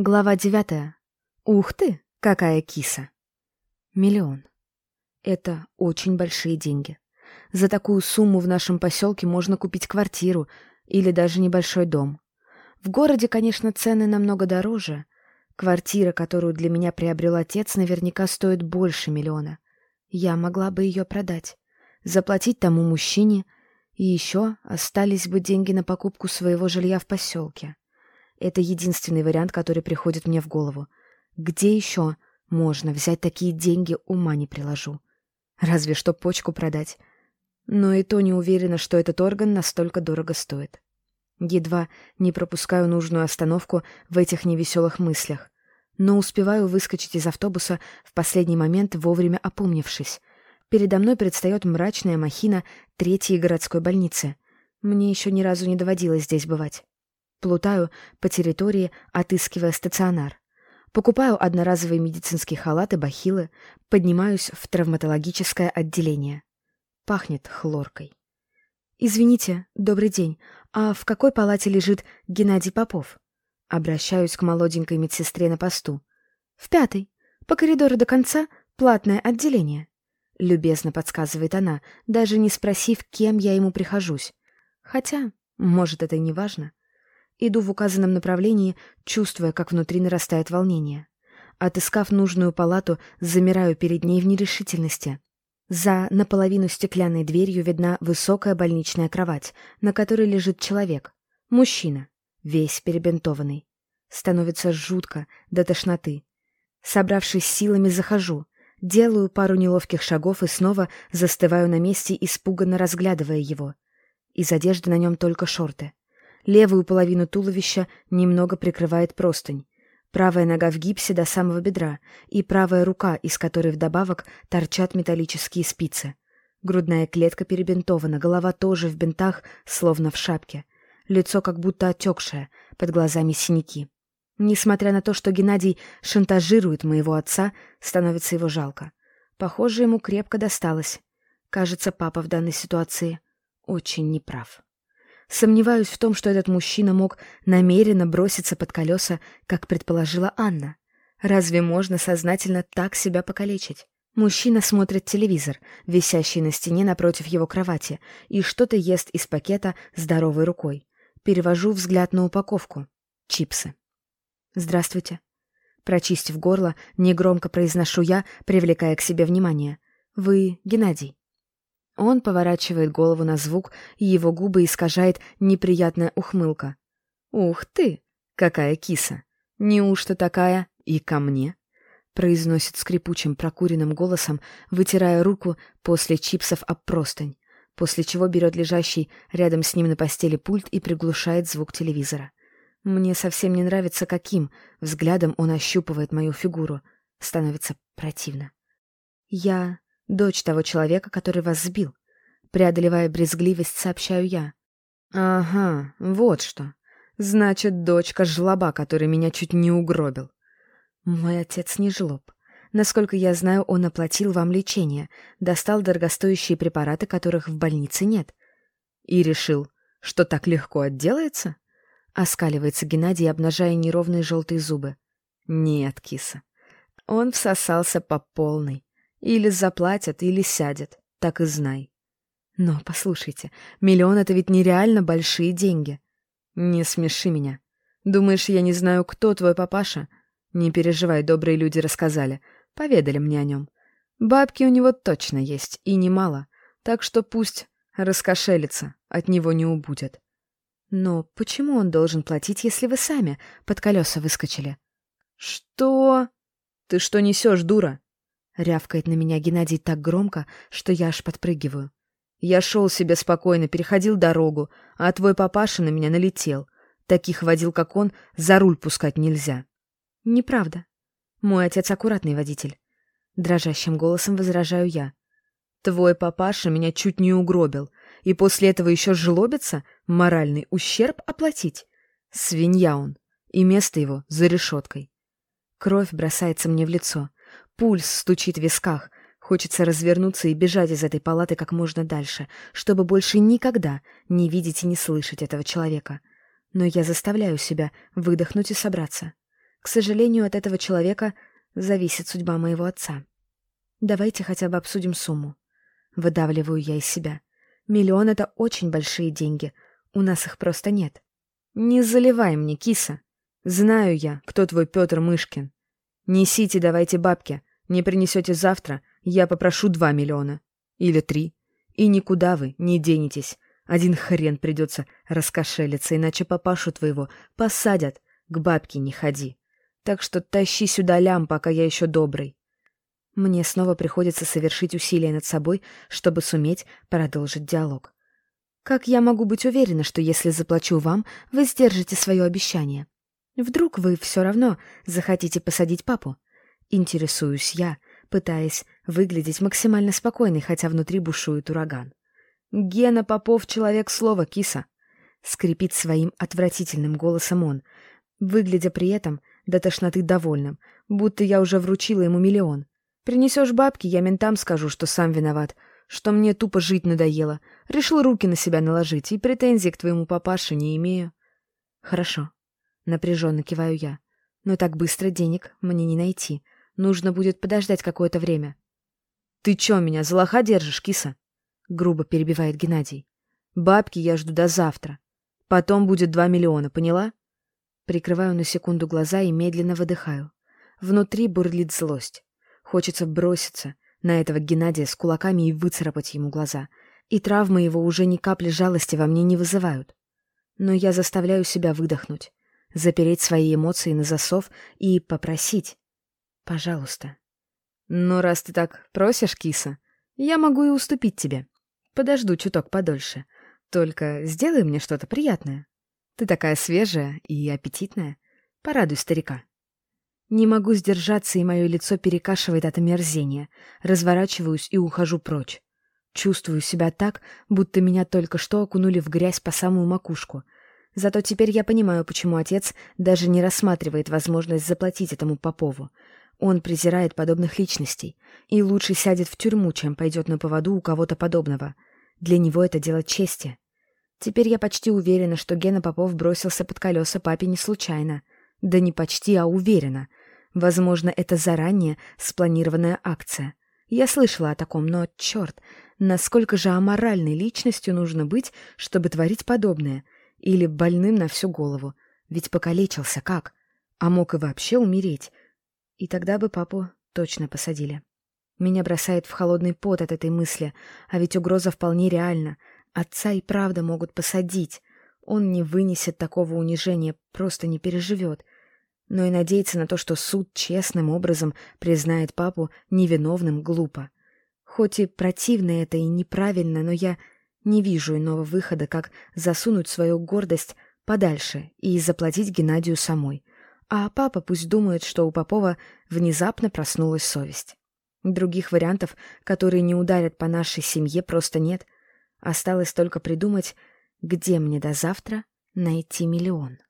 Глава девятая. Ух ты, какая киса! Миллион. Это очень большие деньги. За такую сумму в нашем поселке можно купить квартиру или даже небольшой дом. В городе, конечно, цены намного дороже. Квартира, которую для меня приобрел отец, наверняка стоит больше миллиона. Я могла бы ее продать, заплатить тому мужчине, и еще остались бы деньги на покупку своего жилья в поселке. Это единственный вариант, который приходит мне в голову. Где еще можно взять такие деньги, ума не приложу. Разве что почку продать. Но и то не уверена, что этот орган настолько дорого стоит. Едва не пропускаю нужную остановку в этих невеселых мыслях. Но успеваю выскочить из автобуса в последний момент, вовремя опомнившись. Передо мной предстает мрачная махина третьей городской больницы. Мне еще ни разу не доводилось здесь бывать. Плутаю по территории, отыскивая стационар. Покупаю одноразовые медицинские халаты, бахилы, поднимаюсь в травматологическое отделение. Пахнет хлоркой. «Извините, добрый день, а в какой палате лежит Геннадий Попов?» Обращаюсь к молоденькой медсестре на посту. «В пятой. По коридору до конца платное отделение», — любезно подсказывает она, даже не спросив, кем я ему прихожусь. Хотя, может, это не важно. Иду в указанном направлении, чувствуя, как внутри нарастает волнение. Отыскав нужную палату, замираю перед ней в нерешительности. За наполовину стеклянной дверью видна высокая больничная кровать, на которой лежит человек. Мужчина, весь перебинтованный. Становится жутко, до тошноты. Собравшись силами, захожу. Делаю пару неловких шагов и снова застываю на месте, испуганно разглядывая его. Из одежды на нем только шорты. Левую половину туловища немного прикрывает простынь. Правая нога в гипсе до самого бедра и правая рука, из которой вдобавок торчат металлические спицы. Грудная клетка перебинтована, голова тоже в бинтах, словно в шапке. Лицо как будто отекшее, под глазами синяки. Несмотря на то, что Геннадий шантажирует моего отца, становится его жалко. Похоже, ему крепко досталось. Кажется, папа в данной ситуации очень неправ. Сомневаюсь в том, что этот мужчина мог намеренно броситься под колеса, как предположила Анна. Разве можно сознательно так себя покалечить? Мужчина смотрит телевизор, висящий на стене напротив его кровати, и что-то ест из пакета здоровой рукой. Перевожу взгляд на упаковку. Чипсы. «Здравствуйте». Прочистив горло, негромко произношу я, привлекая к себе внимание. «Вы Геннадий?» Он поворачивает голову на звук, и его губы искажает неприятная ухмылка. «Ух ты! Какая киса! Неужто такая и ко мне?» произносит скрипучим прокуренным голосом, вытирая руку после чипсов об простынь, после чего берет лежащий рядом с ним на постели пульт и приглушает звук телевизора. Мне совсем не нравится, каким взглядом он ощупывает мою фигуру. Становится противно. Я Дочь того человека, который вас сбил. Преодолевая брезгливость, сообщаю я. Ага, вот что. Значит, дочка жлоба, который меня чуть не угробил. Мой отец не жлоб. Насколько я знаю, он оплатил вам лечение, достал дорогостоящие препараты, которых в больнице нет. И решил, что так легко отделается? Оскаливается Геннадий, обнажая неровные желтые зубы. Нет, киса. Он всосался по полной. Или заплатят, или сядет, так и знай. Но, послушайте, миллион — это ведь нереально большие деньги. Не смеши меня. Думаешь, я не знаю, кто твой папаша? Не переживай, добрые люди рассказали, поведали мне о нем. Бабки у него точно есть, и немало, так что пусть раскошелится, от него не убудет. Но почему он должен платить, если вы сами под колеса выскочили? Что? Ты что несешь, дура? Рявкает на меня Геннадий так громко, что я аж подпрыгиваю. Я шел себе спокойно, переходил дорогу, а твой папаша на меня налетел. Таких водил, как он, за руль пускать нельзя. Неправда. Мой отец аккуратный водитель. Дрожащим голосом возражаю я. Твой папаша меня чуть не угробил, и после этого еще жлобится моральный ущерб оплатить. Свинья он, и место его за решеткой. Кровь бросается мне в лицо. Пульс стучит в висках. Хочется развернуться и бежать из этой палаты как можно дальше, чтобы больше никогда не видеть и не слышать этого человека. Но я заставляю себя выдохнуть и собраться. К сожалению, от этого человека зависит судьба моего отца. Давайте хотя бы обсудим сумму. Выдавливаю я из себя. Миллион — это очень большие деньги. У нас их просто нет. Не заливай мне, киса. Знаю я, кто твой Петр Мышкин. Несите, давайте бабки. Не принесете завтра, я попрошу два миллиона. Или три. И никуда вы не денетесь. Один хрен придется раскошелиться, иначе папашу твоего посадят. К бабке не ходи. Так что тащи сюда лям, пока я еще добрый. Мне снова приходится совершить усилия над собой, чтобы суметь продолжить диалог. Как я могу быть уверена, что если заплачу вам, вы сдержите свое обещание? Вдруг вы все равно захотите посадить папу? Интересуюсь я, пытаясь выглядеть максимально спокойной, хотя внутри бушует ураган. «Гена Попов — человек слова, киса!» — скрипит своим отвратительным голосом он, выглядя при этом до тошноты довольным, будто я уже вручила ему миллион. Принесешь бабки, я ментам скажу, что сам виноват, что мне тупо жить надоело, решил руки на себя наложить и претензий к твоему папаше не имею. Хорошо, напряженно киваю я, но так быстро денег мне не найти, нужно будет подождать какое-то время. Ты чё меня за лоха держишь, киса? Грубо перебивает Геннадий. Бабки я жду до завтра. Потом будет два миллиона, поняла? Прикрываю на секунду глаза и медленно выдыхаю. Внутри бурлит злость. Хочется броситься на этого Геннадия с кулаками и выцарапать ему глаза. И травмы его уже ни капли жалости во мне не вызывают. Но я заставляю себя выдохнуть, запереть свои эмоции на засов и попросить. Пожалуйста. Ну, раз ты так просишь, киса, я могу и уступить тебе. Подожду чуток подольше. Только сделай мне что-то приятное. Ты такая свежая и аппетитная. Порадуй старика. Не могу сдержаться, и мое лицо перекашивает от омерзения. Разворачиваюсь и ухожу прочь. Чувствую себя так, будто меня только что окунули в грязь по самую макушку. Зато теперь я понимаю, почему отец даже не рассматривает возможность заплатить этому Попову. Он презирает подобных личностей и лучше сядет в тюрьму, чем пойдет на поводу у кого-то подобного. Для него это дело чести. Теперь я почти уверена, что Гена Попов бросился под колеса папе не случайно. Да не почти, а уверена. Возможно, это заранее спланированная акция. Я слышала о таком, но, черт, насколько же аморальной личностью нужно быть, чтобы творить подобное? Или больным на всю голову? Ведь покалечился как? А мог и вообще умереть. И тогда бы папу точно посадили. Меня бросает в холодный пот от этой мысли, а ведь угроза вполне реальна — Отца и правда могут посадить. Он не вынесет такого унижения, просто не переживет. Но и надеяться на то, что суд честным образом признает папу невиновным, глупо. Хоть и противно это и неправильно, но я не вижу иного выхода, как засунуть свою гордость подальше и заплатить Геннадию самой. А папа пусть думает, что у Попова внезапно проснулась совесть. Других вариантов, которые не ударят по нашей семье, просто нет — Осталось только придумать, где мне до завтра найти миллион.